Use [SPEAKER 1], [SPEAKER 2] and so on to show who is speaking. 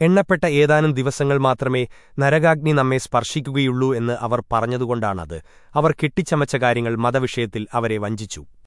[SPEAKER 1] എണ്ണപ്പെട്ട ഏതാനും ദിവസങ്ങൾ മാത്രമേ നരകാഗ്നി നമ്മെ സ്പർശിക്കുകയുള്ളൂ എന്ന് അവർ പറഞ്ഞതുകൊണ്ടാണത്. അവർ കെട്ടിച്ചമച്ച കാര്യങ്ങൾ മതവിഷയത്തിൽ അവരെ വഞ്ചിച്ചു.